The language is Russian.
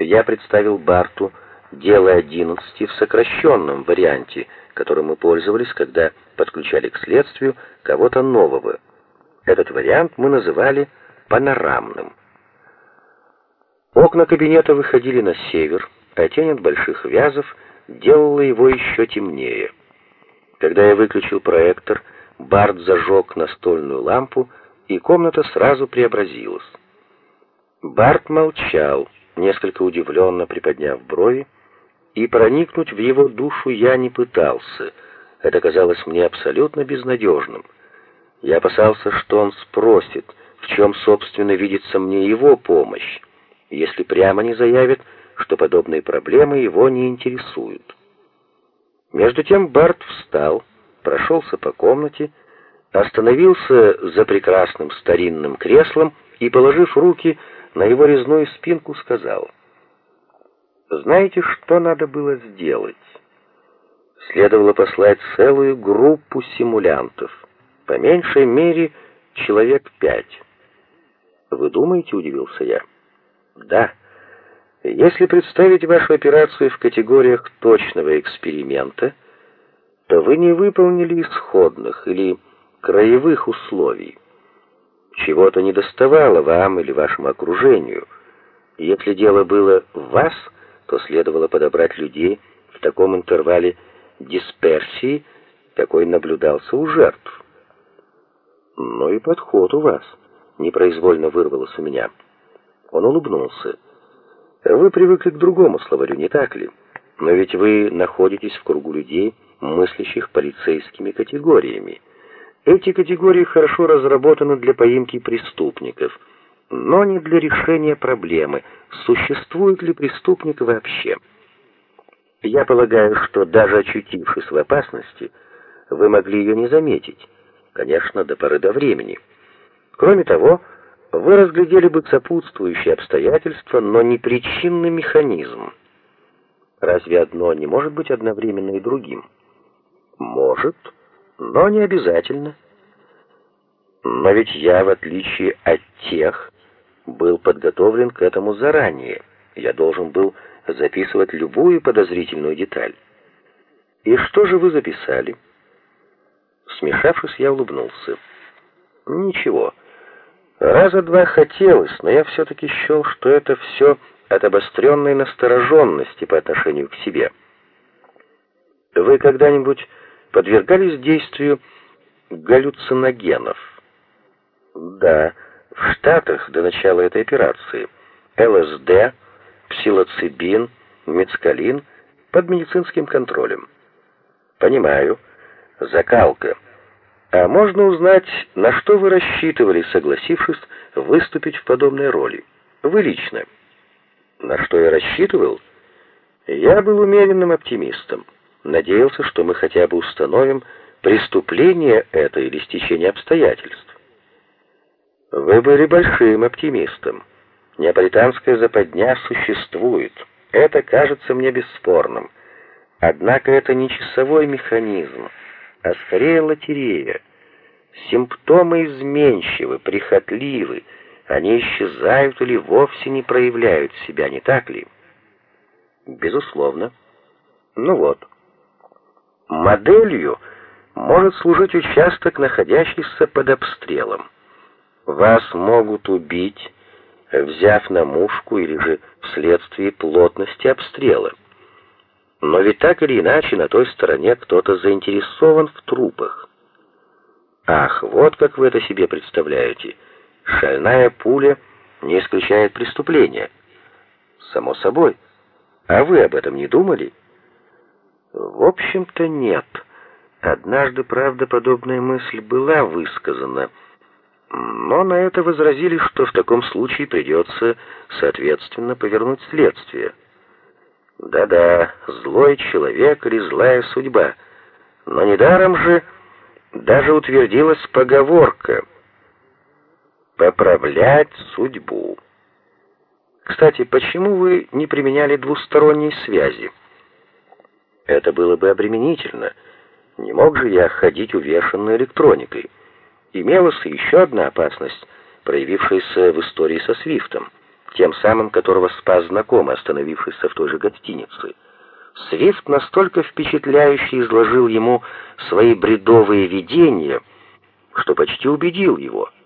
Я представил Барту дело 11 в сокращенном варианте, которым мы пользовались, когда подключали к следствию кого-то нового. Этот вариант мы называли панорамным. Окна кабинета выходили на север, а тень от больших вязов делала его еще темнее. Когда я выключил проектор, Барт зажег настольную лампу, и комната сразу преобразилась. Барт молчал, несколько удивленно приподняв брови, и проникнуть в его душу я не пытался. Это казалось мне абсолютно безнадежным. Я опасался, что он спросит, в чем, собственно, видится мне его помощь, если прямо не заявит, что подобные проблемы его не интересуют. Между тем Барт встал, прошелся по комнате, остановился за прекрасным старинным креслом и, положив руки на его резную спинку, сказал: "Знаете, что надо было сделать? Следовало послать целую группу симулянтов, по меньшей мере человек пять. Вы думаете, удивился я. Да. Если представить вашу операцию в категориях точного эксперимента, то вы не выполнили исходных или краевых условий. Чего-то недоставало вам или вашему окружению. Если дело было в вас, то следовало подобрать людей в таком интервале дисперсии, какой наблюдался у жертв. Ну и подход у вас непроизвольно вырвалось у меня. Он улыбнулся. Вы привыкли к другому словарю, не так ли? Но ведь вы находитесь в кругу людей, мыслящих полицейскими категориями. Эти категории хорошо разработаны для поимки преступников, но не для решения проблемы, существует ли преступник вообще. Я полагаю, что даже очутившись в опасности, вы могли ее не заметить, конечно, до поры до времени. Кроме того, вы разглядели бы сопутствующие обстоятельства, но не причинный механизм. Разве одно не может быть одновременно и другим? Может, но не обязательно. Но ведь я, в отличие от тех, был подготовлен к этому заранее. Я должен был записывать любую подозрительную деталь. И что же вы записали? Смешавшись, я улыбнулся. Ничего. Раза два хотелось, но я все-таки счел, что это все от обостренной настороженности по отношению к себе. Вы когда-нибудь подвергались действию галлюциногенов? Да, в Штатах до начала этой операции. ЛСД, псилоцибин, мецкалин под медицинским контролем. Понимаю. Закалка. А можно узнать, на что вы рассчитывали, согласившись выступить в подобной роли? Вы лично. На что я рассчитывал? Я был умеренным оптимистом. Надеялся, что мы хотя бы установим, преступление это или стечение обстоятельств. Вы были большим оптимистом. Неаполитанская западня существует. Это кажется мне бесспорным. Однако это не часовой механизм а скорее лотерея. Симптомы изменчивы, прихотливы, они исчезают или вовсе не проявляют себя, не так ли? Безусловно. Ну вот. Моделью может служить участок, находящийся под обстрелом. Вас могут убить, взяв на мушку или же вследствие плотности обстрела. Но ведь так или иначе на той стороне кто-то заинтересован в трупах. Ах, вот как вы это себе представляете. Шальная пуля не исключает преступления. Само собой. А вы об этом не думали? В общем-то, нет. Однажды, правда, подобная мысль была высказана, но на это возразили, что в таком случае придется, соответственно, повернуть следствие. Да-да, злой человек или злая судьба. Но недаром же даже утвердилась поговорка «поправлять судьбу». Кстати, почему вы не применяли двусторонней связи? Это было бы обременительно. Не мог же я ходить увешанной электроникой. Имелась еще одна опасность, проявившаяся в истории со Свифтом. тем самым, которого спас знакомый, остановившийся в той же гостинице. Свифт настолько впечатляюще изложил ему свои бредовые видения, что почти убедил его —